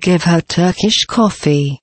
Give her Turkish coffee.